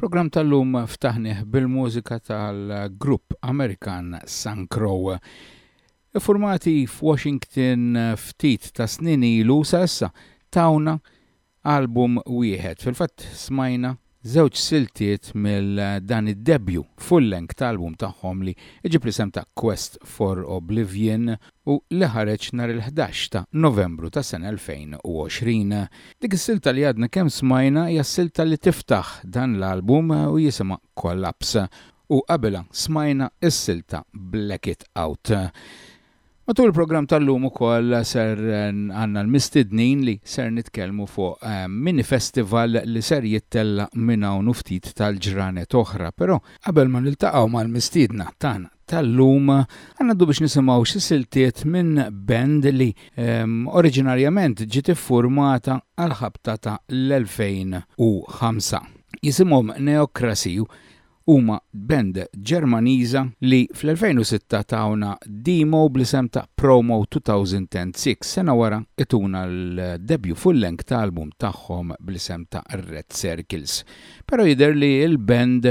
Il-programm tal-lum ftaħnieh bil-mużika tal-grupp Amerikan Sun Crow. Formati f'Washington ftit ta' snin ilu sa' issa tawna Album wieħed. Fil-fatt smajna żewġ siltiet mill dan id-debju full length album tagħhom li iġib l-isem ta' Quest for Oblivion u li ħareġ nhar il-ħdax ta' Novembru tas-sena 2020. Dik is-silta li għadna kemm smajna hija s-silta li tiftaħ dan l-album u jisimha Collapse u qabilha smajna s-silta Black It Out. Matul il-programm tal-lum ukoll ser għandna l-mistednin li ser nitkellmu fuq mini festival li ser jittellaq minn hawn u ftit tal-ġranet oħra. Però qabel ma niltaqgħu mal-mistiedna tagħna tal-lum, ħa ngħaddu biex nisimgħu xi siltiet minn band li oriġinarjament ġiet iffurmata għall-ħabta ta' l-2005. Jisimhom Neocracy huma band Ġermaniża li fl-2006 tawna demo bl-isem ta' Promo 2006, sena wara ituna l-debut full-length ta' album tagħhom bl-isem ta' Red Circles. Però jidher li l-band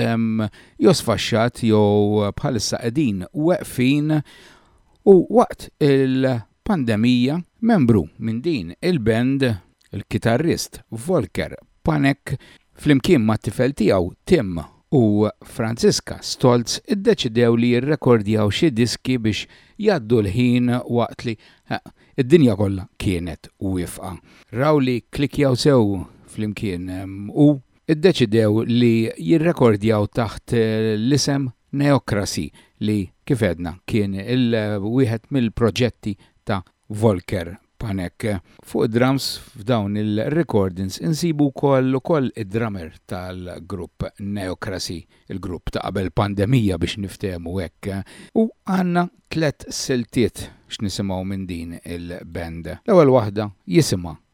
jew sfaxxat jew bħalissa qegħdin weqfin u waqt il Pandemija, membru minn din il-band, il-kitarrist Volker Panek, flimkien mat-tifel tiegħu Tim u Franziska Stoltz iddeċidew li jirrekordjaw xi diski biex jgħaddu l-ħin waqt li d-dinja kollha kienet wiefqa. Raw li klikkjaw sew flimkien u ddeċidew li jirrekordjaw taħt l-isem Neocracy li, kif għedna, kien wieħed mill-proġetti ta' Volker Panek. Fuq id-drums f'dawn il-recordings insibu wkoll ukoll id-drummer tal-grupp Neocracy, il-grupp ta' qabel pandemija biex niftehmu hekk. U għandna tliet siltiet x'nisimgħu minn din il-band. L-ewwel waħda jisimha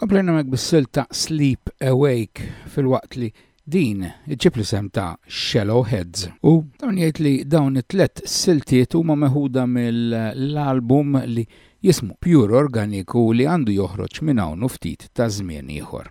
Komplejna mek bis-sil ta' Sleep Awake fil-waqt li din iġib li sem ta' Shallow Heads. U dawn jgħid li dawn it-tlet siltiet huma meħuda mill-album li jismu Pure Organic u li għandu joħroġ minn hawn u ftit ta' żmien ieħor.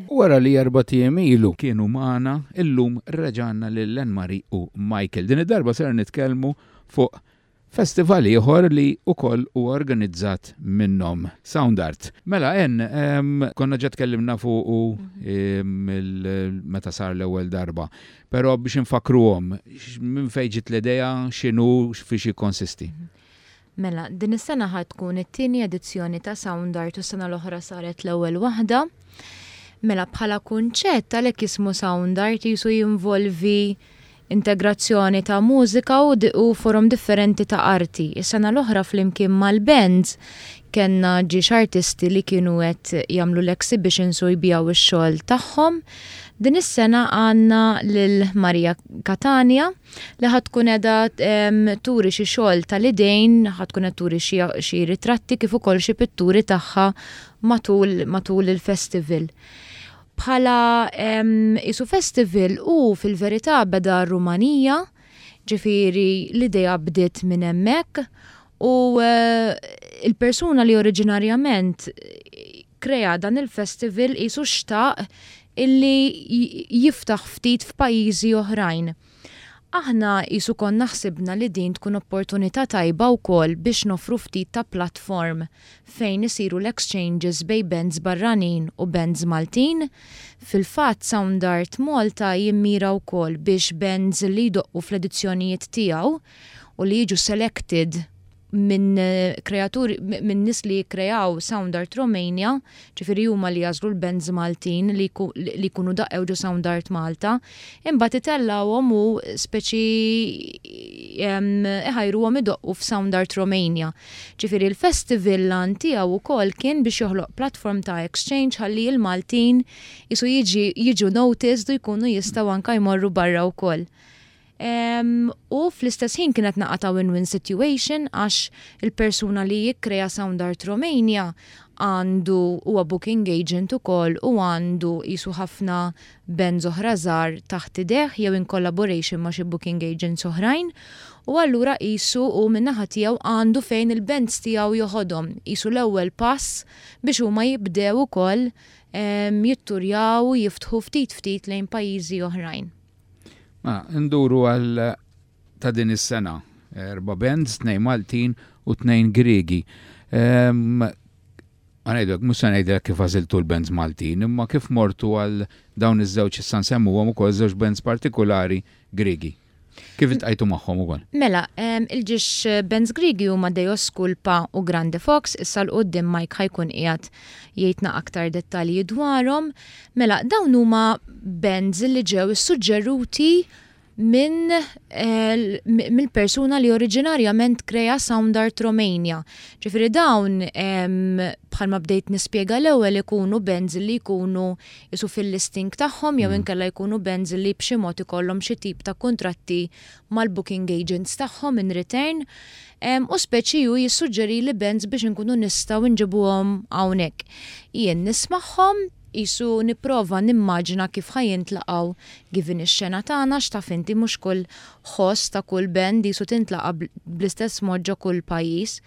U wara li erbat ijiem ilu kienu magħna, illum reġa' għandna lil Anne-Marie u Michael. Din id-darba ser nitkellmu fuq festival ieħor li wkoll huwa organizzat minnhom, Sound Art. Mela Anne, konna ġa tkellimna fuqu meta sar l-ewwel darba, però biex infakkruhom, minn fejn ġiet l-idea, x'inhu, fiex jikkonsisti? Mela, din is-sena ħad tkun it-tieni edizzjoni ta' Sound Art u s-sena l-oħra saret l-ewwel waħda. Mela bħala kunċett għalhekk jismu Sound Art jisu jinvolvi integrazzjoni ta' mużika u, u forom differenti ta' arti. Is-sena l-oħra flimkien mal-bands kellna ġiex artisti li kienu qed jagħmlu l-exhibitions u jbijaw ix-xogħol tagħhom. Din is-sena għandna lil Maria Catania li ħad tkun edha turi xi xogħol tal-idejn, ħad tkun qed turi xi ritratti kif ukoll xi pitturi tagħha matul matul il-festival. Bħala isu festival u fil-verità beda Rumanija, ġifieri l-idea bdiet minn hemmhekk u eh, il-persuna li oriġinarjament kkrea dan il-festival qisu xtaq illi jiftaħ ftit f'pajjiżi oħrajn. Aħna qisu konna ħsibna li din tkun opportunità tajba wkoll biex noffru ftit ta' platform fejn isiru l-exchanges bejn bands barranin u bands Maltin. Fil-fatt Soundart Malta jimmira wkoll biex bands li jdoqqu fl-edizzjonijiet tiegħu u li jiġu selected, minn kreaturi minn nies li jikkreaw Sound Art Romania, ġifieri huma li jagħżlu l-bands Maltin li jkunu daqqew ġo Sound Art Malta, imbagħad itellgħuhom u speċi iħajruhom idoqqu f'Sound Art Romania. Ġifieri l-festival l-għan tiegħu wkoll kien biex joħloq platform ta' exchange ħalli l-Maltin qisu jiġu noticed u jkunu jistgħu anke jmorru barra wkoll. u fl-istess ħin kien qed naqa' ta' win-win situation għax il-persuna li jikkrea Sound Art Romania għandu huwa booking agent ukoll u għandu qisu ħafna bands oħra żgħar taħt idejh jew in collaboration ma' xi booking agents oħrajn u allura qisu hu min-naħa tiegħu għandu fejn il-bands tiegħu joħodhom qisu l-ewwel pass biex huma jibdew ukoll jitturjaw u jiftħu ftit ftit lejn pajjiżi oħrajn. Ma, nduru għal ta' din is-sena. Erba' bands, tnejn Maltin u tnejn Griegi. Ehm, ma ngħidlek, mhux se ngħidlek kif għażiltu l-bands Maltin, imma kif mortu għal dawn iż-żewġ issa nsemmuhom ukoll żewġ bands partikulari Griegi. Kif iltqajtu magħhom ukoll? Mela, ehm, il-ġiex bands Griegi huma Deos Culpa u Grande Fox, issa 'l quddiem Mike ħa jkun qiegħed jgħidna aktar dettalji dwarhom. Mela, dawn huma bands li ġew issuġġeruti minn mill-persuna li oriġinarjament krea Sound Art Romania. Ġifieri dawn bħalma bdejt nispjega l-ewwel ikunu bands li jkunu qisu fil-listing tagħhom jew inkella jkunu bands li b'xi mod ikollhom xi tip ta' kuntratti mal-booking agents tagħhom in return. U speċi hu jissuġġerili bands biex inkunu nistgħu nġibuhom hawnhekk. Jien nismagħhom, qisu nipprova nimmaġina kif ħa jintlaqgħu given ix-xena tagħna, x'taf inti mhux kull ħoss ta' kull band qisu tintlaqa' bl-istess mod ġo kull pajjiż.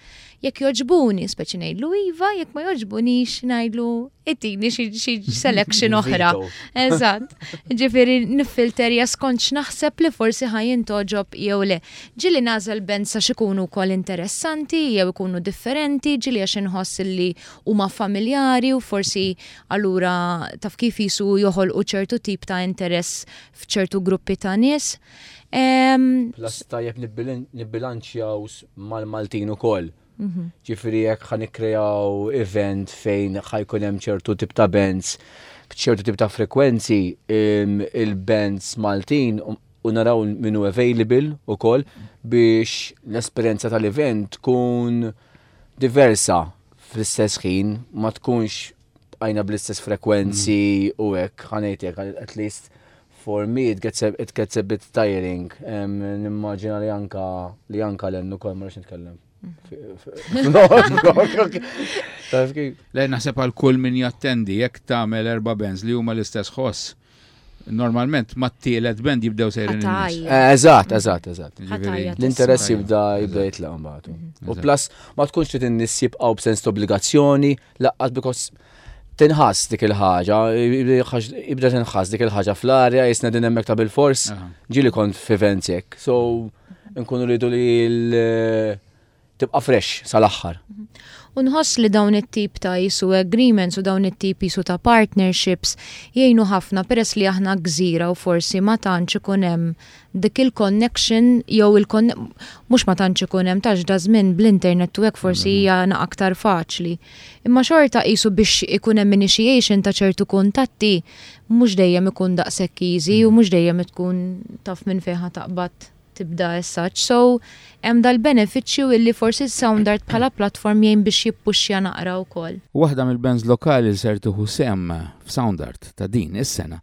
Jekk jogħġbuni, speċi ngħidlu iva, jekk ma jogħġbunix ngħidlu itini xi selection oħra. Eżatt. Ġifieri niffilterja skont x'naħseb li forsi ħa jintgħoġob jew le. Ġieli nagħżel bands għax ikunu wkoll interessanti jew ikunu differenti, ġieli għax inħoss li huma familjari u forsi allura taf kif qisu joħolqu ċertu tip ta' interess f'ċertu gruppi ta' nies. Ehm. Plus tajjeb nibbilanċjaws mal-Maltin ukoll. Mhm. Ġifiri jekk ħan ikkrejaw event fejn ħajkun hemm ċertu tip ta' bands b'ċertu tip ta' frekwenzi il-bands Maltin u naraw minnu available u koll biex l-esperienza tal-event tkun diversa fl-istess ħin ma tkunx għajna bl-istess frekwenzi u hekk ħanejtek at least For me it gets a, it gets a bit tiring. Nimmaġina li anka li anka l-ennu kol ma nitkellem. Lejn naħseb għal kull min jattendi jekk tagħmel erba' bands li huma l-istess ħoss. Normalment ma t-tielet band jibdew sejrin. Eżatt, eżatt, eżatt. L-interess jibda jibda jitlaq mbagħad. U plus ma tkunx trid in-nies jibqgħu b'sens ta' obbligazzjoni Laqqas bikos tinħass dik il-ħaġa, ibda tinħass dik il-ħaġa fl-arja, jisna din hemmhekk ta' bil-fors, ġili kont fi venzjek. So, nkunu rridu li tibqa' fresh sal-aħħar. Unħoss li dawn it-tip ta' jisu agreements u dawn it-tip jisu ta' partnerships jgħinu ħafna peress li aħna gżira u forsi ma tantx ikun hemm dik il-connection jew il mhux ma tantx ikun hemm tax da żmien bl-internet u hekk forsi mm-hmm. hija na aktar faċli. Imma xorta qisu biex ikun hemm initiation ta' ċertu kuntatti mhux dejjem ikun daqshekk easy u mhux dejjem tkun taf minn fejn taqbad tibda as such. So hemm dal-benefiċċju illi forsi sound art bħala platform jgħin biex jippuxxja naqra wkoll. Waħda mill-bands lokali li ser tieħu sem f'sound art ta' din is-sena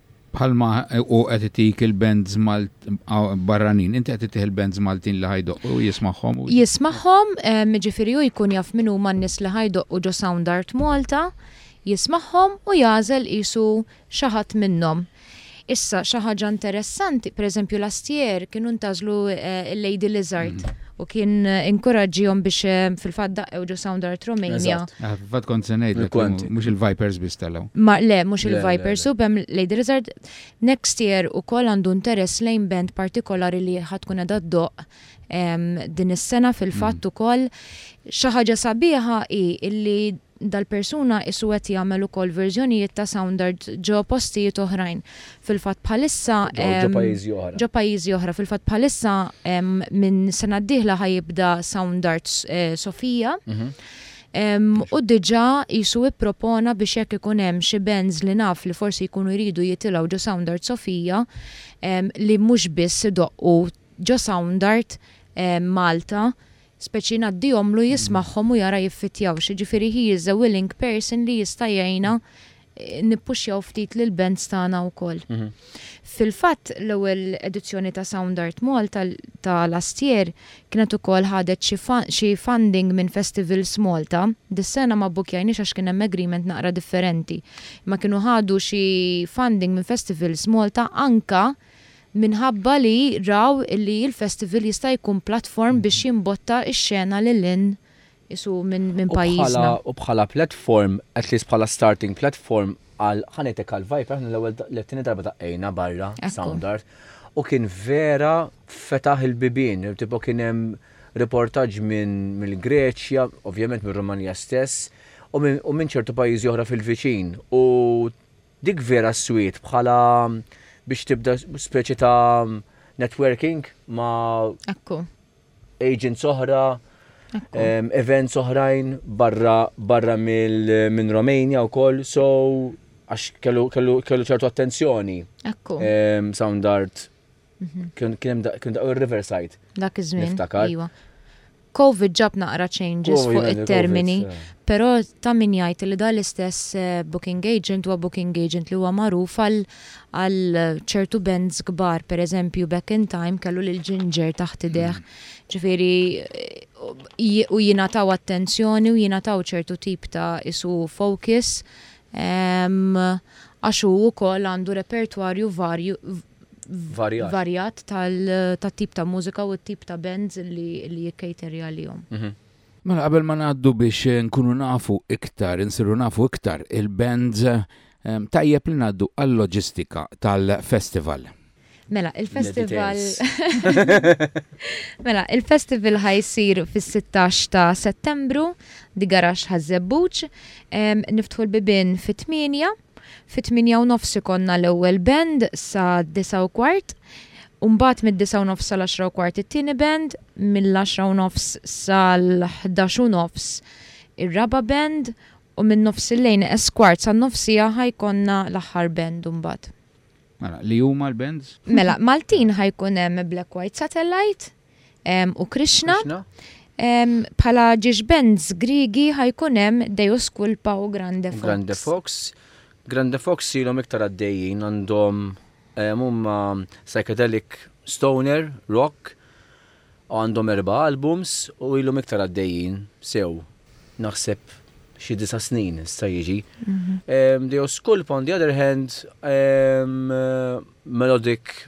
Bħalma hu qed itik il-bands barranin, inti qed ittih il-bands Maltin li ħa jdoqqu u jismagħhom u. Jismagħhom, jiġifieri hu jkun jaf min huma n-nies li ħa jdoqqu ġo Soundart Malta, jismagħhom u jagħżel qisu xi ħadd minnhom. Issa, xi ħaġa interessanti, pereżempju last year kienu ntagħżlu il-Lady Lizard. u kien inkuraġġihom biex eh, fil-fatt daqqew ġo Sound Art Romania. Ah, Fat kont se ngħidlek, Il-kwanti. mhux il-Vipers biss tellgħu. Ma le, mhux Le, le, il-Vipers le. u bem Lady Lizard. Next year u koll għandu interess lejn band partikolari li ħatkun edha doq din is-sena fil-fatt u koll. Xaħġa sabiħa i illi Dal-persuna qisu qed jagħmel ukoll verżjonijiet ta' Soundart ġo postijiet oħrajn. Fil-fatt bħalissa hemm. Ġo pajjiżi oħra. Ġo pajjiżi oħra. Fil-fatt bħalissa hemm minn sena d-dieħla ħa jibda Soundart Sofia. U diġà qisu ippropona biex jekk ikun hemm xi bands li naf li forsi jkunu jridu jitilgħu ġo Soundart Sofia li mhux biss idoqqu ġo Soundart Malta Speċi ngħaddihomlu jismagħhom u jara jiffittjawx, jiġifieri he is a willing person li jista' jgħinna nippuxxjaw ftit lill-bands tagħna wkoll. Fil-fatt l-ewwel edizzjoni ta' Sound Art Malta ta' last year kienet ukoll ħadet xi xi funding minn Festivals Malta, dis-sena ma bbukjajniex għax kien hemm agreement naqra differenti, imma kienu ħadu xi funding minn Festivals Malta anke minħabba li raw li l-festival jista' jkun platform biex jimbotta x-xena lil hinn qisu minn pajjiżna. U bħala platform, at least bħala starting platform għal, ħa ngħidlek għal Viper, aħna l-ewwel, it-tieni darba daqqejna barra Soundart u kien vera fetaħ il-bibien, tipo kien hemm riportaġġ minn mill-Greċja, ovvjament mir-Rumanija stess, u minn ċertu pajjiżi oħra fil-viċin u Dik vera s-swied bħala biex tibda speċi ta' networking ma' Ekku. agents oħra, Ekku. em, events oħrajn barra barra mill minn Romania wkoll, so għax kellu kellu kellu ċertu attenzjoni Ekku. em, Soundart Kien hemm dak kien dak il-Riverside. Dak iż-żmien. Niftakar. Iva. Covid ġab naqra changes Covid, fuq għandi it-termini, Covid, eh. però ta' min jgħid li dan l-istess eh, booking agent huwa booking agent li huwa magħruf għal għal ċertu bands kbar, per eżempju Back in Time kellu lil Ginger taħt ideh. Ġifieri eh, ji- u jingħataw attenzjoni u jingħataw ċertu tip ta' isu focus. em, Għax hu wkoll għandu repertwarju varju varjat tal-tip ta' mużika u t-tip ta' bands li jikkejteri għalihom. Mhm. Mela qabel ma ngħaddu biex nkunu nafu iktar, insiru nafu iktar il-bands ehm, tajjeb li ngħaddu għal-loġistika tal-festival. Mela, il-festival. mela, il-festival ħajsir fis-16 ta' settembru, di garax ħazzebbuċ, ehm, niftħu l-bibin fit-8, Fit-tmienja u nofs ikollna l-ewwel band sa disa' u kwart, u mbagħad mid-disa' u nofs sal-għaxra u kwart it-tieni band, mill-għaxra u nofs sal-ħdax u nofs ir-raba' band, u minn nofsillejn esquart san-nofsiegħa ħa jkollna l-aħħar band imbagħad. Mela, li huma l-bands? Mela, Maltin ħa jkun hemm Black White Satellite, u Krishna. Bħala ġiġbends Grigi ħajkun hemm Deus Culpa u Grande Fox. Grande Fox. Grande Fox ilhom iktar għaddejjin għandhom huma psychedelic stoner, rock, u għandhom erba' albums u ilhom iktar għaddejjin sew. Naħseb xi disa' snin issa jiġi. Mhm. Deus Culpa on the other hand melodic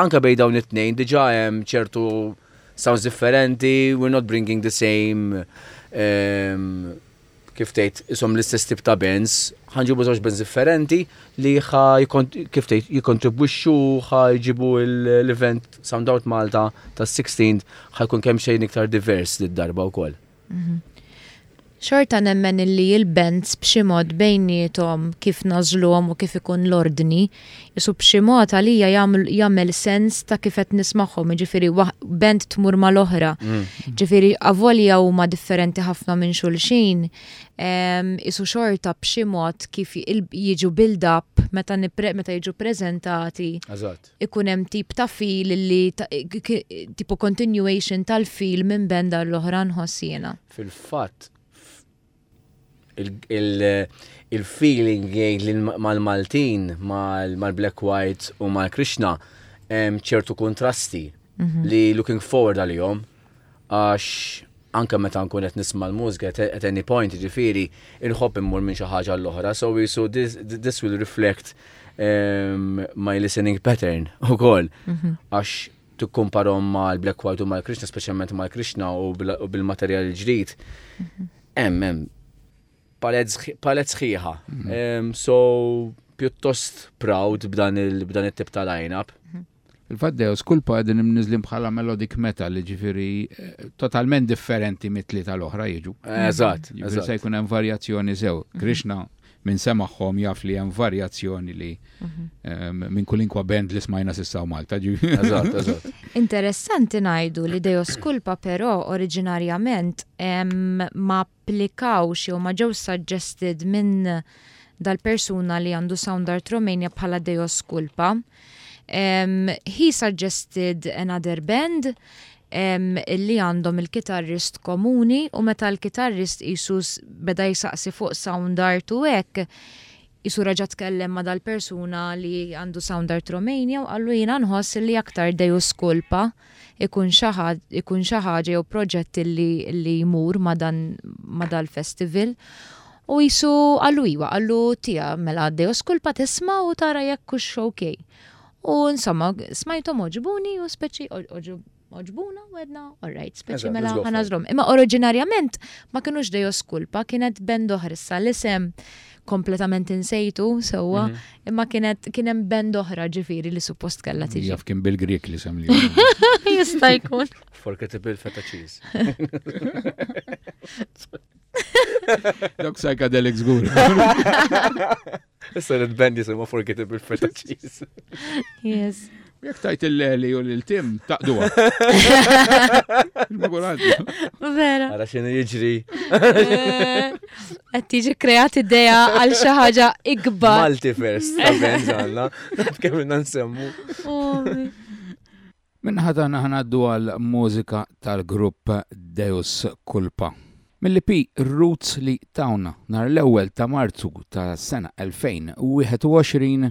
anke bejn dawn it-tnejn diġà hemm ċertu sounds differenti, we're not bringing the same ehm, kif tgħid, ishom l-istess tip ta' bands, ħa nġibu żewġ bands differenti li ħa kif tgħid jikkontribwixxu ħa jġibu l-event Sound Out Malta tas-16 ħa jkun kemm xejn iktar divers lid-darba wkoll. Mhm. Xorta nemmen illi il-bands b'xi mod bejnietom kif nażluhom u kif ikun l-ordni, isu b'xi mod għalija jagħmel sens ta' kif qed nismagħhom, jiġifieri band tmur mal-oħra. Mm. Ġifieri avolja huma differenti ħafna minn xulxin, isu xorta b'xi mod kif jiġu build up meta meta jiġu preżentati. ikun hemm tip ta' feel li tipo continuation tal-feel minn band għal oħra nħoss jiena. Fil-fatt il-feeling jgħid li mal-Maltin, mal-Black White u mal-Krishna ċertu kontrasti mhm. li looking forward għalihom. għax anke meta nkun qed nisma' l-mużika at any point jiġifieri il-ħobb immur minn xi ħaġa għal oħra so qisu this will reflect ehm, my listening pattern ukoll mhm. għax tikkumparhom mal-Black White u mal-Krishna, speċjalment mal-Krishna u bil-materjal ġdid. Mhm. Hemm hemm palet sħiħa. Mhm. So pjuttost proud b'dan il-tip tal-lineup. Fil-fatt Deus Culpa qegħdin imniżżlin bħala melodic metal, jiġifieri totalment differenti mit-tlieta l-oħra jiġu. Eżatt. Jiġifieri se jkun hemm varjazzjoni sew. Krishna min semagħhom jaf li hemm varjazzjoni li mhm. ehm, minn kulinkwa band li smajna sissa u Malta ġi. Interessanti ngħidu li Deos Culpa però oriġinarjament ehm, ma applikawx jew ma ġewx suggested minn dal-persuna li għandu Sound Art Romania bħala Deus Culpa. Um, he suggested another band um, li għandhom il-kitarrist komuni u meta l-kitarrist jisus beda jisaqsi fuq Sound Art u hekk jisu raġa tkellem ma dal-persuna li għandu Sound Art Romania u għallu jina nħoss li aktar Deus Culpa. ikun xi ikun xi ħaġa jew proġett li li jmur ma' dan ma' dal-festival. U jisu għallu iwa, għallu tija, mela Deus kulpa tisma u tara jekk u xokej. U insomma, smajtom oġbuni u speċi oġbuna u għedna, all right, speċi mela ħana zrom. Imma oriġinarjament ma kienux Deus kulpa, kienet bend oħrissa l-isem kompletament insejtu sewwa, mhm. imma kienet kien hemm band oħra ġifieri li suppost kellha mm, tiġi. Jaf kien bil-Grek li semli. Jista' jkun. Forgettable feta cheese. Dok psychedelic żgur. Issa l-band jisimha forgettable feta cheese. Yes. Jek tajt il-leli u l-tim, taqduwa. Vera. Għara xinu jġri. Għed tiġi kreat ideja għal xaħġa ikbar. Malti first, għaben ġalla. Kemm inna nsemmu. Minnaħata naħnaddu għal mużika tal-grupp Deus Kulpa. Mill-IP Roots li tawna nar l-ewwel ta' Marzu ta' sena 2021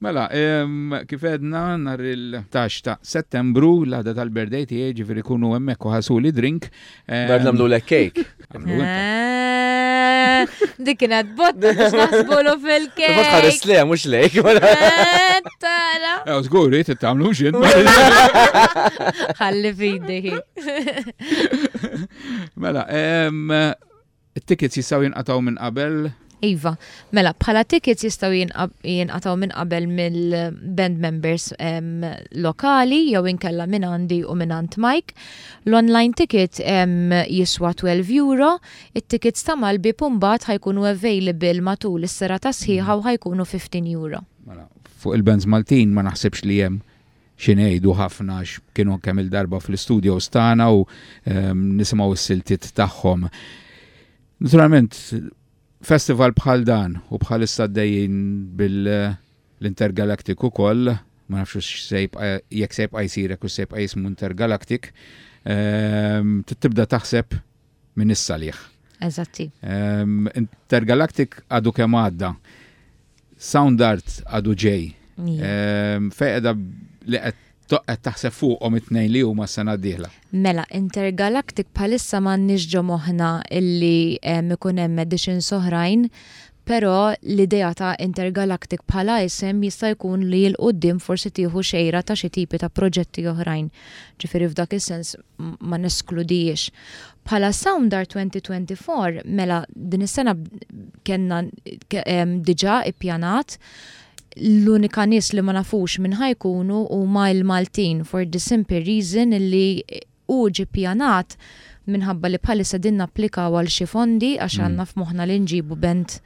Mela, kif għedna, nhar il-ħdax ta' Settembru, l-għada tal-birthday tiegħi, ġifieri kunu hemmhekk u ħasuli drink. Dar nagħmlulek cake. Eh, dik kienet botta biex naħsbulu fil-kejk. Ma tħares le, mhux lejk. Eh, tara. Ew eh, żgur, irid tagħmlu x'in. Ħalli fidek. Mela, It-tickets jistgħu jinqatgħu minn qabel? Iva. Mela, bħala tickets jistgħu jinqatgħu minn qabel mill-band members lokali jew inkella minn għandi u minn għand Mike. L-online ticket jiswa 12 euro, it-tickets ta' Malbi pumbat ħajkunu available matul is-sera ta' sħiħa u ħajkunu 15 euro. Mela, fuq il-bands Maltin ma naħsibx li hemm Xi ngħidu ħafna għax kienu kemm-il darba fl-istudios tagħna u ehm, nisimgħu s-siltiet tagħhom. Naturalment, festival bħal dan u bħal istadejjin bil-Intergalactic u koll, ma nafx jek sejb għajsirek u sejb għajismu Intergalactic, ehm, tibda taħseb minn issa liħ. Eżatti. Ehm, Intergalactic għadu kemm għadda. Sound Art għadu ġej. Ehm, Fejqeda li qed toqqet taħseb fuqhom it-tnejn li huma s-sena d-dieħla. Mela, Intergalactic bħalissa m'għandniex ġo moħħna illi ehm, ikun hemm edition soħrajn Però l-idea ta' Intergalactic bħala isem jista' jkun li 'l quddiem forsi tieħu xejra ta' xi tipi ta' proġetti oħrajn, ġifieri f'dak is-sens ma neskludihiex. Bħala Soundart 2024, mela din is-sena kellna diġà ippjanat, l-unika nies li ma nafux min ħa jkunu huma l-Maltin for the simple reason li Hu ġie ppjanat, minħabba li bħalissa qegħdin napplikaw għal xi fondi għax għandna f'moħħna li nġibu band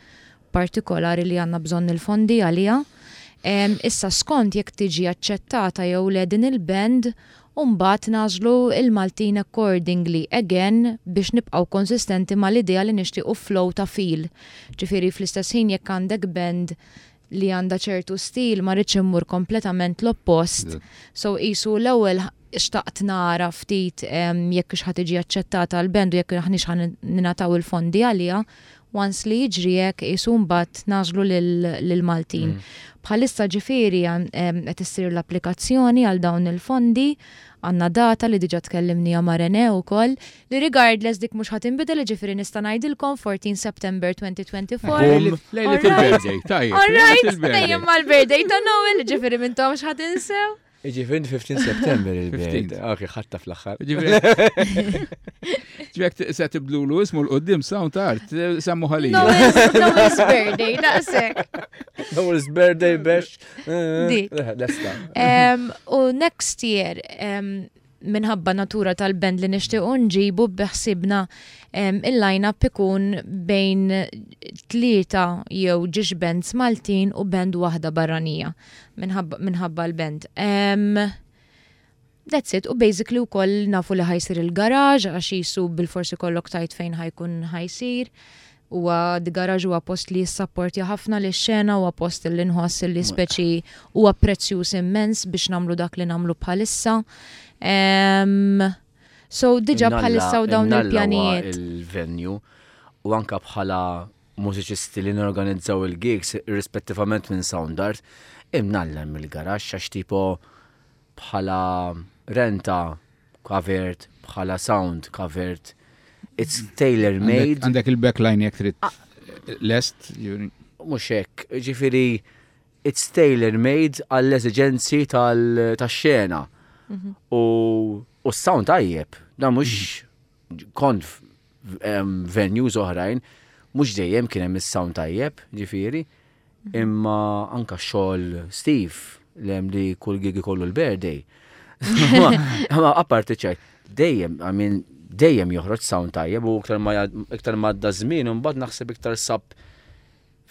partikolari li għandna bżonn il-fondi għaliha. Issa skont jekk tiġi aċċettata jew le din il-band u mbagħad nagħżlu l-Maltin accordingly, again biex nibqgħu konsistenti mal-idea li nixtiequ flow ta' fil. Ġifieri fl-istess ħin jekk għandek band li għandha ċertu stil ma ridtx immur kompletament l-oppost. So qisu l-ewwel xtaqt nara ftit jekk hux ħa tiġi aċċettata l-band u jekk aħniex ħa ningħataw il-fondi għaliha, once li jiġri hekk qisu mbagħad nagħżlu lill-Maltin. Bħalissa ġifieri qed issir l-applikazzjoni għal dawn il-fondi, għandna data li diġà tkellimniha ma' Renè wkoll, Li regardless dik mhux ħa tinbidel jiġifieri nista' ngħidilkom 14 September 2024. Lejlet il-birthday, tajjeb. All right, dejjem mal-birthday ta' Noel, jiġifieri mintom x'ħa tinsew. Jiġifieri 15 September il-birthday. Ok, ħatta fl-aħħar. Ġvek se tibdlu l ismu l-qoddim sound art, semmu ħalija. Noel's birthday, daqsek. Noel's birthday bex. Dik. U next year, minħabba natura tal-band li nixtiequ nġibu biħsibna il-line-up ikun bejn tlieta jew ġiex bands Maltin u band waħda barranija minħabba l-band. That's it, u basically u koll nafu li ħajsir il-garaġ, għax jisu bil-forsi kollok tajt fejn ħajkun ħajsir. Huwa the garage huwa post li jissapportja ħafna lix-xena, huwa post li nħoss li speċi huwa prezzjuż immens biex nagħmlu dak li nagħmlu bħalissa. Ehm, so diġà bħalissa u dawn il-pjanijiet. Il-venju u anka bħala mużiċisti li norganizzaw il-gigs rispettivament minn sound art, imnallem il-garax għax tipo bħala renta covered bħala sound covered. It's tailor made. Għandek il-backline jek trid ah. lest. Mhux hekk, ġifieri it's tailor made għall-eżiġenzi tax-xena. Mhm. U s-sound tajjeb, da mhux mhm. kont venues oħrajn, mhux dejjem kien hemm is-sound tajjeb, ġifieri. Imma anka xogħol Steve li hemm li kull gig ikollu l-birthday. Ma apparti ċaj, dejjem, I mean, dejjem joħroġ sound tajjeb u iktar ma iktar ma għadda żmien imbagħad naħseb iktar sab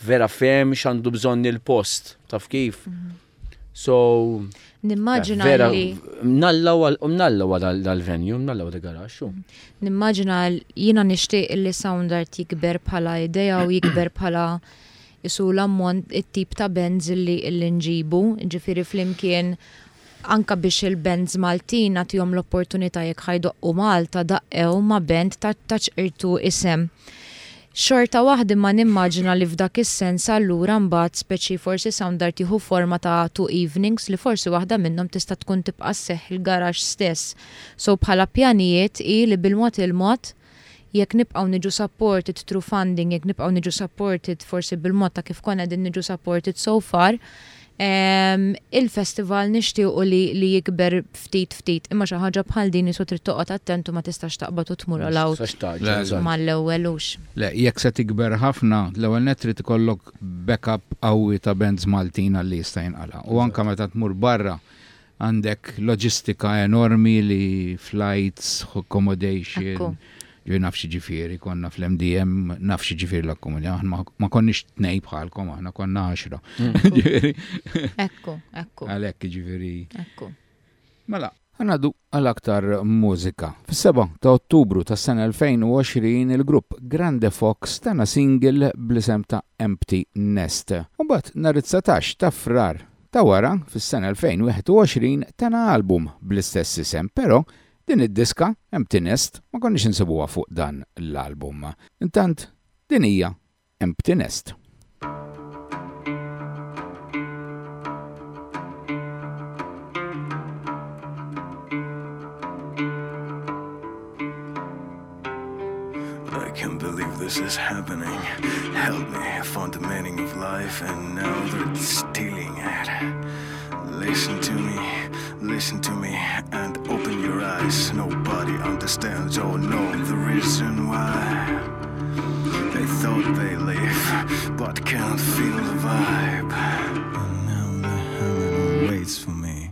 vera ferm x'għandu bżonn il-post taf kif. Mhm. So. Nimmaġina vera, li. Mnallawa mnallawa dal-venju, mnallawa da garax. Nimmaġina jiena nixtieq li sound art jikber bħala idea u jikber bħala isu l-ammont it-tip ta' bands li l-inġibu, ġifiri flimkien anka biex il-bands Maltin għatijom l-opportunità jekk ħajdoqqu Malta daqqew ma' band ta' ċertu isem. Xorta waħd imma nimmaġina li f'dak is-sens allura mbagħad speċi forsi Soundart jieħu forma ta' two evenings li forsi waħda minnhom tista' tkun tibqa' sseħħ il-garaxx stess. So bħala pjanijiet hi li bil-mod il-mod jekk nibqgħu niġu supported through funding jekk nibqgħu niġu supported forsi bil-mod ta' kif konna qegħdin niġu supported so far Il-festival nixtiequ li li jikber ftit ftit, imma xi ħaġa bħal din isu trid toqgħod attent u ma tistax taqbad u tmur all out mal-ewwel hux. Le, jekk se tikber ħafna, l-ewwel nett trid ikollok backup qawwi ta' bands Maltin għal li jista' jinqala'. U anke meta tmur barra, Għandek loġistika enormi li flights, accommodation, ġej naf x'ġifieri, konna fl-MDM, naf x'ġifieri l-akkomodazzjoni, aħna ma konniex tnej bħalkom, aħna konna għaxra. Ekku, ekku. Għalhekk ġifieri. Ekku. Mela, Għanadu għal aktar mużika. Fis-7 ta' Ottubru tas sena 2020 il-grupp Grande Fox tana single bl-isem ta' Empty Nest. Umbat nhar 19 ta' frar Ta' wara, fis-sena 2021, tana album bl-istess isem, però din id-diska, Empty Nest, ma konniex insibuha fuq dan l-album. Intant, din hija Empty Nest. believe this is happening. Help me, the meaning of life, and now they're stealing it. Listen to me, Listen to me and open your eyes. Nobody understands or know the reason why. They thought they live, but can't feel the vibe. And now the hanging waits for me.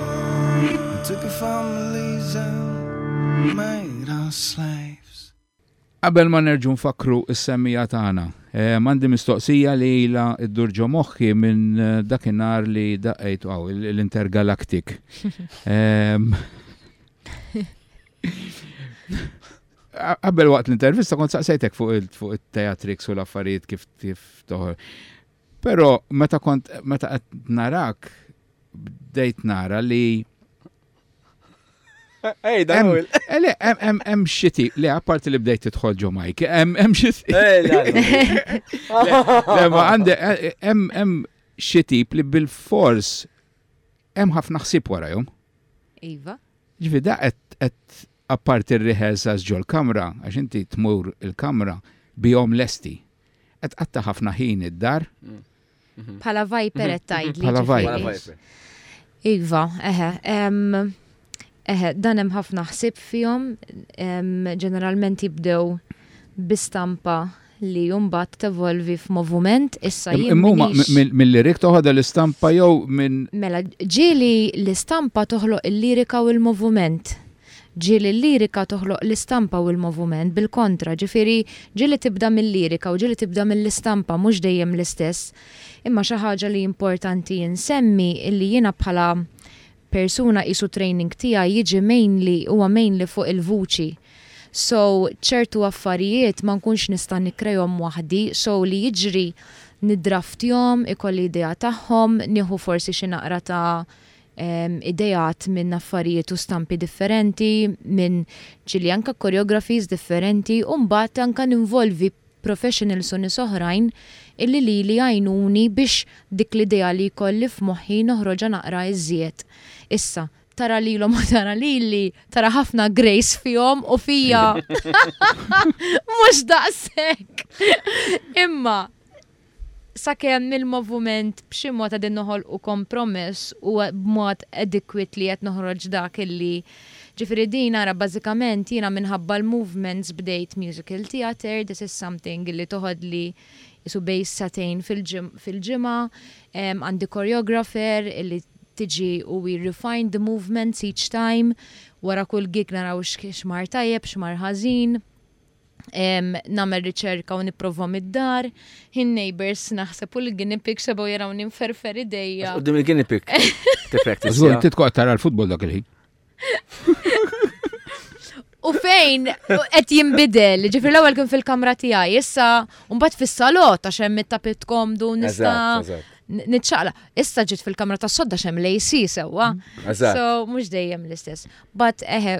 Qabel ma nerġu nfakru s-semmija tagħna, eh, m'għandi mistoqsija li ilha ddur ġo moħħi minn eh, dakinhar li daqgħet għaw l-intergalaktik. Qabel waqt l-intervista kont saqsejtek fuq it-teatrix u l-affarijiet kif toħor. Però meta kont meta qed narak bdejt nara li Ej, dan hu. Ele, hemm xi tip, le apparti li bdejt tidħol ġo Mike, hemm xi Lema għandi hemm xi tip li bil-fors hemm ħafna ħsieb warajhom. Iva. Ġifi da qed apparti r-rehearsals ġol kamra għax inti tmur il-kamra bihom lesti. Qed qatta' ħafna ħin id-dar. Bħala viper qed tgħidli. Bħala viper. Iva, eħe, eħe, dan hemm ħafna ħsieb fihom, ġeneralment jibdew bistampa li jumbat tevolvi f'moviment issa jimmuma mill-lirik toħodha l-istampa jew minn. Mela, ġieli l-istampa toħloq il-lirika u l-moviment. Ġieli l-lirika toħloq l-istampa u l-movument bil-kontra, ġifieri ġieli tibda mil-lirika u ġieli tibda mill-istampa mhux dejjem l-istess. Imma xi ħaġa li importanti insemmi illi jiena bħala persuna qisu training tiegħi jiġi mainly huwa mainly fuq il-vuċi. So ċertu affarijiet ma nkunx nista' nikkrejhom waħdi, so li jiġri niddraftjhom, ikolli idea tagħhom, nieħu forsi xi naqra ta' ideat minn affarijiet u stampi differenti, minn ġili anka choreographies differenti u mbagħad anka ninvolvi professionals u nies oħrajn illi lili jgħinuni biex dik l-idea li jkolli f'moħħi noħroġha naqra iżjed. Issa, tara lilhom u tara lili, tara ħafna Grace fihom u fija mhux daqshekk. Imma Sakemm il-Movument b'xi mod qegħdin noħolqu kompromess u b'mod adequate li qed noħroġ dak li Ġifieri din ara bażikament jiena minħabba l-Movements bdejt musical theatre, this is something li toħodli qisu base sagħtejn fil-ġimgħa, għandi choreographer li tiġi u we refine the movements each time, wara kull gig naraw x'mar tajjeb, x'mar ħażin. namel riċerka u niprovom id-dar, hin neighbors naħseb u l-guinea pig xebaw jaraw ninferfer ideja. Uddim il-guinea pig. T-practice. Zgur, titkoq tara l-futbol dak il-ħin. U fejn qed jinbidel, ġifir l-ewwel kien fil-kamra tiegħi, issa mbagħad fis-salot għax hemm it-tapit komdu nista' nitxaqla. Issa ġiet fil-kamra tas-sodda x'hemm l-AC sewwa. So mhux dejjem l-istess. But eħe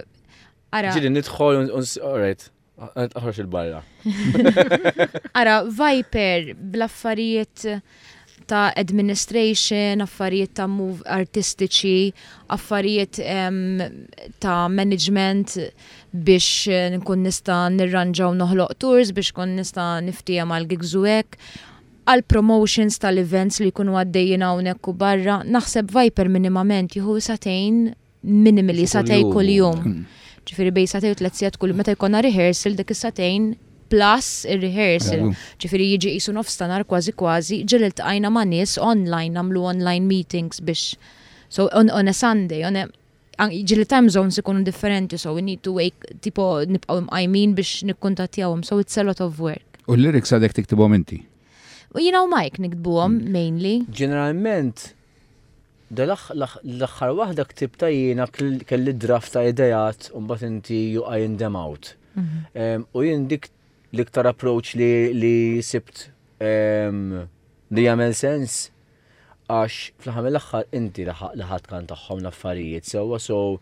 Ara. Ġili nidħol un alright. Aħrox il-barra. Ara, Viper, bl-affarijiet ta' administration, affarijiet ta' move artistiċi, affarijiet ta' management biex nkun nista' nirranġaw noħloq tours biex kun nista' niftijem għal gigs u hekk għal promotions tal-events li jkunu għaddejjin hawnhekk u barra, naħseb Viper minimament jieħu satejn minimally satej kuljum. Hmm. Ġifieri bej satej u tliet sigħat kull meta jkollna rehearsal dik is-satejn plus ir-rehearsal. Ġifieri jiġi qisu nofs tanar kważi kważi ġil iltqajna ma' nies online nagħmlu online meetings biex so on, on a Sunday, on a ġili time zones ikunu differenti, so we need to wake, tipo nibqaw imqajmin biex nikkuntattjawhom, so it's a lot of work. U l-lyrics għadek tiktibhom inti? U jina u Mike niktbuhom mainly. Ġeneralment, Dal-aħħar waħda ktibtha jiena kelli draft ta' ideat u mbagħad inti you iron them out. Mhm. U jien dik l-iktar approach li sibt li jagħmel sens għax fl-aħħar mill-aħħar inti li ħadd kan tagħhom l-affarijiet sewwa so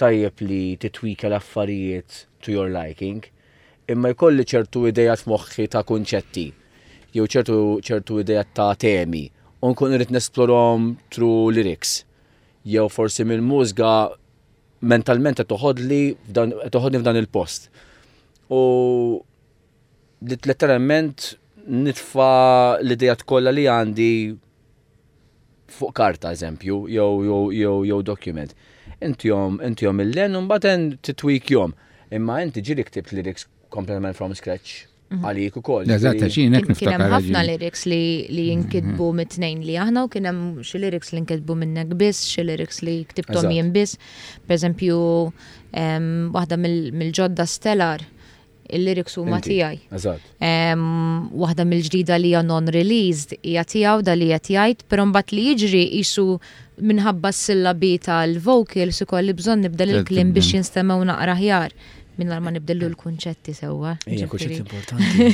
tajjeb li titwika l-affarijiet to your liking, imma jkolli ċertu ideat f'moħħi ta' kunċetti jew ċertu ċertu ideat ta' temi u nkun irrid nesplorhom through lyrics jew forsi mill-mużga mentalment qed toħodli f'dan qed toħodni f'dan il-post. U Bdiet letteralment nitfa' l-ideat kollha li għandi fuq karta eżempju jew document. Intihom il-len u mbagħad titwikjhom. Imma inti ġieli ktibt lyrics kompletament from scratch għalik ukoll. Eżatt, għax jien hekk niftakar. Kien hemm ħafna lyrics li nkitbu mit-tnejn li aħna u kien hemm xi lyrics li nkitbu minnek biss, xi lyrics li ktibthom jien biss. Pereżempju, waħda mill-ġodda Stellar il-lyrics huma tiegħi. Eżatt. Waħda mill-ġdida li hija non-released hija tiegħu da li qed jgħid, però mbagħad li jiġri qisu minħabba s-sillabi tal-vocals ikolli bżonn nibda l-klim biex jinstemaw naqra ħjar minna ma nibdellu l-kunċetti sewa. Ija, kunċetti importanti.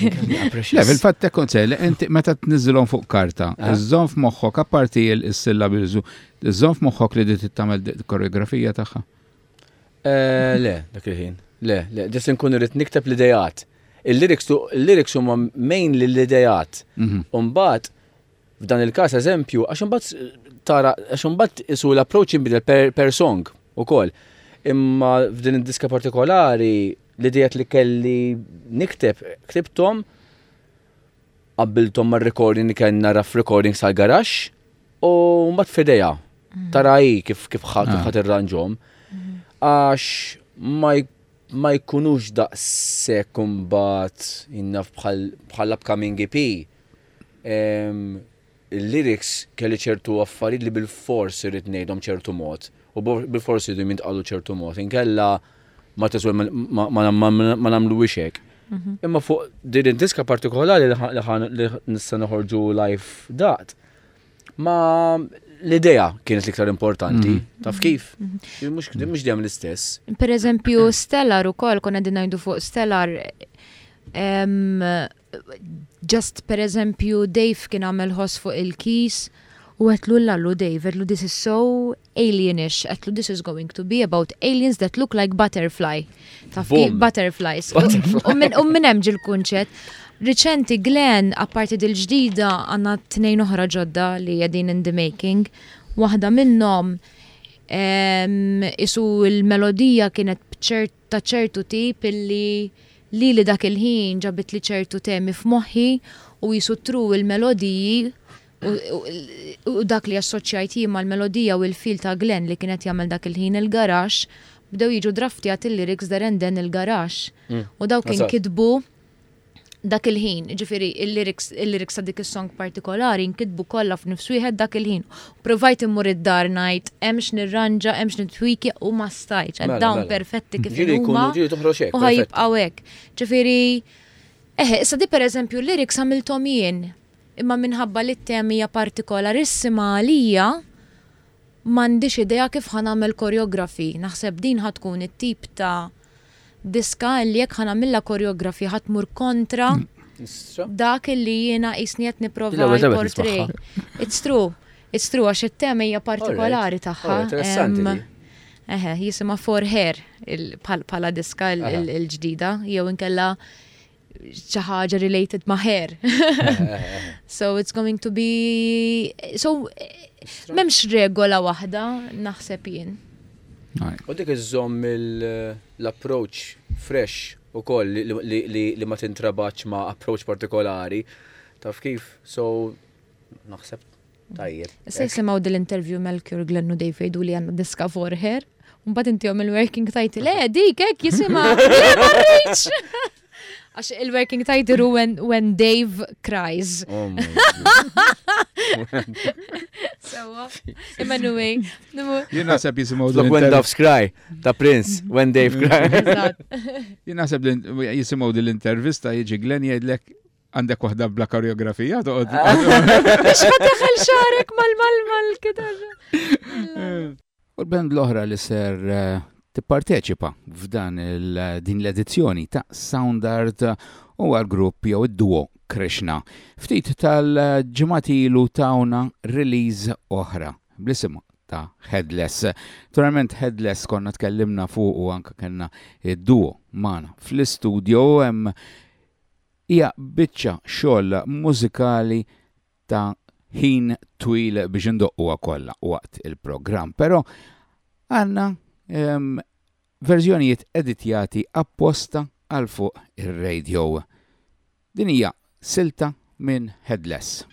Le, fil-fat te konzell, enti meta t-nizzilom fuq karta, ah. iżżon f'moħħok, apparti il-silla bilżu, iżżon f'moħħok li dit t-tamel koreografija taħħa. Eh, le, dak il-ħin. Le, le, ġest nkun irrit nikteb l-idejat. Il-lyrics huma main l-idejat. Mhm. Umbat, f'dan il-kas eżempju, għax umbat tara, għax umbat isu l-approach jimbidel per song u koll. Imma f'din id-diska partikolari, l-idejat li kelli nikteb, ktibtom Qabbilthom mar-recording li kellna nara f'recordings tal-garaxx u mbagħad f'idejha. Tara hi kif kif ħadd kif ħadd irranġhom. Għax ma ma jkunux daqshekk imbagħad jinnaf bħal bħal upcoming EP. il-lyrics kelli ċertu affarijiet li bilfors irrid ngħidhom ċertu mod u bilfors iridu jintqalu ċertu mod inkella ma teżol ma nagħmluhiex hekk. Mhm. Imma fuq din id-diska partikolari li nista' noħorġu live daqt, ma l-idea kienet l-iktar importanti, mhm. taf kif? Mhm. Mux dejjem l-istess. Per eżempju, Stellar u kol, konna dinajdu fuq Stellar, Just per eżempju Dave kien għamel ħoss fuq il-keys u għedtlu illa għallu Dave għedtlu this is so alien-ish għedtlu this is going to be about aliens that look like butterfly. Taf kif butterflies. U minn hemm ġil kunċett Riċenti Glenn, apparti dil-ġdida, għanna t-tnejn oħra ġodda li għedin in the making. Waħda minnom isu l-melodija kienet bċert ta' ċertu tip illi lili dak il-ħin ġabitli ċertu temi f'moħħi u jsuttru l-melodiji u dak li assoċjajt jien mal-melodija u l-feel ta' Glenn li kien qed jagħmel dak il-ħin il-garaxx bdew jiġu draftjati l-lyrics derendend il-garaxx u dawk inkitbu dak il-ħin, jiġifieri l-lyrics il-lyrics ta' dik is-song partikolari nkitbu kollha f'nifs wieħed dak il-ħin. Provajt immur id-dar ngħid hemm x'nirranġa, hemm x'nittwikja u ma stajtx għax dawn perfetti kif inhuma u ħa jibqgħu hekk. Ġifieri, eħe, issa di pereżempju l-lyrics għamilthom jien, imma minħabba li t-theme hija partikolarissima għalija m'għandix idea kif ħa nagħmel choreography. Naħseb din ħa tkun it-tip ta' Diska li jekk ħa nagħmilha choreography ħa tmur kontra dak li jiena qisni qed nipprova portray. It's true, it's true għax it-tema hija partikolari tagħha. Eħe, jisima For Hair pala diska l-ġdida, jew inkella xi ħaġa related ma' hair. so it's going to be so m'hemmx regola waħda naħseb jien. U dik iżżomm l-approach fresh u koll li ma tintrabaċ ma approach partikolari. Taf kif? So naħseb Tajjeb. Issa jisimgħu din l-interview Melchior Glenn u Dave jgħidu li għandna diska for her. Mbagħad inti il-working title, le dik hekk jisimha. Għax il-working title when, when Dave cries. Oh Sewa. Imma anyway. Jien naħseb jisimgħu din. When Doves Cry ta' Prince, when Dave cry. Jien naħseb jisimgħu din l-intervista jiġi Glenn jgħidlek Għandek waħda bla koreografija toqgħod. Biex ma teħel xarek mal-mal-mal kitarra. U l-band l-oħra li ser eh, tipparteċipa f'dan din l-edizzjoni ta' Sound Art u għal-grupp jew id-duo Krishna. Ftit tal-ġematilu tawna release oħra bl-isim ta' Headless. Naturalment Headless konna tkellimna fuq u anka kellna id-duo mana fl-istudio hemm Hija biċċa xogħol mużikali ta' ħin twil biex indoqquha kollha waqt il-programm, però għandna verżjonijiet editjati apposta għal fuq ir-radio. Din hija silta minn Headless.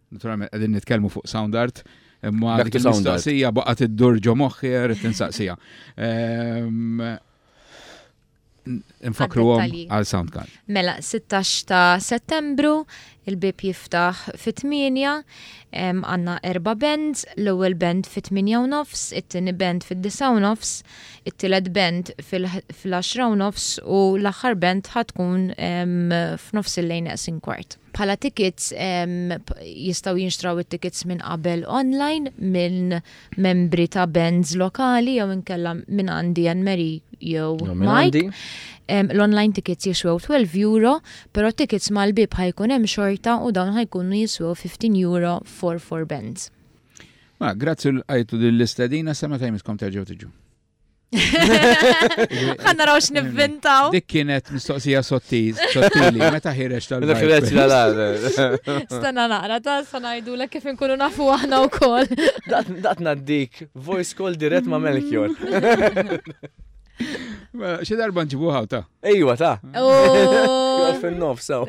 Naturalment qegħdin nitkellmu fuq sound art, imma dik il-mistoqsija baqgħet iddur ġo moħħi rrid tinsaqsija. Ehm, Infakru għom għal sound card. Mela, 16 ta' settembru, il-bib jiftaħ fit-8, għanna erba band, l-ewel band fit-8 u nofs, it-tini band fit-9 u nofs, it-tilet band fil-10 u nofs u l-axar band ħatkun f'nofs il-lejn eqsin kwart. Bħala tickets, jistgħu jinxtraw it-tickets minn qabel online minn membri ta' bands lokali jew inkella minn għandi Anne Marie jew Mike. L-online tickets jiswew 12 euro, pero tickets mal-bib ħajkun hemm xorta u dawn ħajkunu jiswew 15 euro for four bands. Ma, grazzi l-għajtu dil-listadina, sa meta jmiskom terġaw tiġu. Għanna rawx nivvintaw. Dik kienet mistoqsija sottili, meta ħirex tal Meta ħirex tal Stanna naqra, ta' sanajdu l kif nkunu nafu għahna u kol. Datna dik, voice call dirett ma' Melchior. Xie darba nġibu ħawta? Ejwa, ta' Jgħod fil-nof, saw.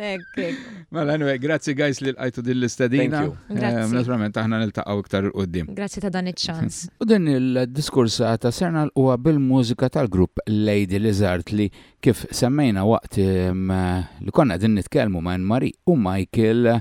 Mela, anyway, grazzi guys li l-għajtu din l-istadina. Naturalment, aħna nil-taqaw iktar il-qoddim. Grazzi ta' dan il-ċans. U din il-diskursa ta' serna l-uwa bil-mużika tal-grupp Lady Lizard li kif semmejna waqt li konna din nitkelmu ma' Marie u Michael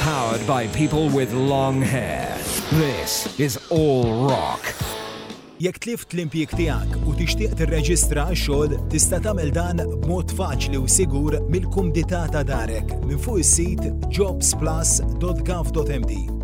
Powered by people with long hair. This is All Rock. Jekk tlift l-impjieg tiegħek u tixtieq tirreġistra għax-xogħol, tista' tagħmel dan b'mod faċli u sigur mill-kumdità ta' darek minn fuq is-sit jobsplus.gov.md.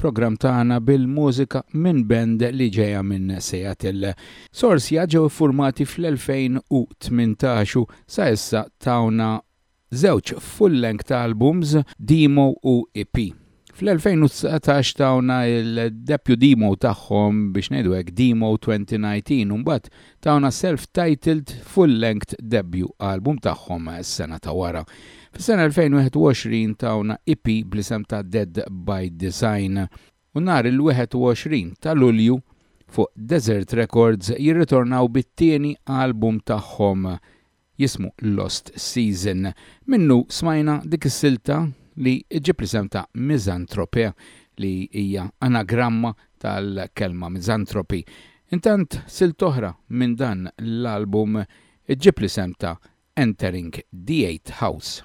Programm tagħna bil-mużika minn band li ġejja minn Seattle. Sorcia ġew iffurmati fl-2018 u sa issa tawna żewġ full-length albums, demo u EP. Fl-2019 tawna il-debju demo tagħhom, biex ngħidu hekk, Demo 2019 u mbagħad tawna self-titled full-length debut album tagħhom s-sena ta' wara. Fis-sena 2021 tawna EP bl-isem ta' Dead by Design u nhar il-21 ta' Lulju fuq Desert Records jirritornaw bit-tieni album tagħhom jismu Lost Season. Minnu smajna dik is-silta li ġġib l-isem ta' Misanthrope li hija anagramma tal-kelma miżantropi. Intant silta oħra minn dan l-album ġġib l-isem ta' Entering the Eighth House.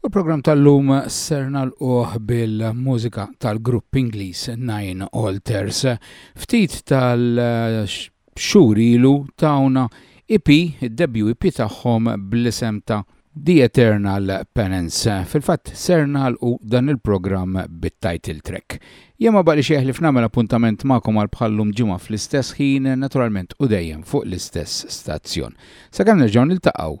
U program tal-lum ser nalquh bil-mużika tal-grupp Ingliż Nine Alters. Ftit tal-xhur ilu tawna EP, id-debju EP tagħhom bl-isem ta' The Eternal Penance. Fil-fatt ser nagħlqu dan il-programm bit-title track. Jema baqli xieħ li f'namel appuntament magħkom għal bħallum ġimgħa fl-istess ħin, naturalment u dejjem fuq l-istess stazzjon. Sakemm nerġgħu niltaqgħu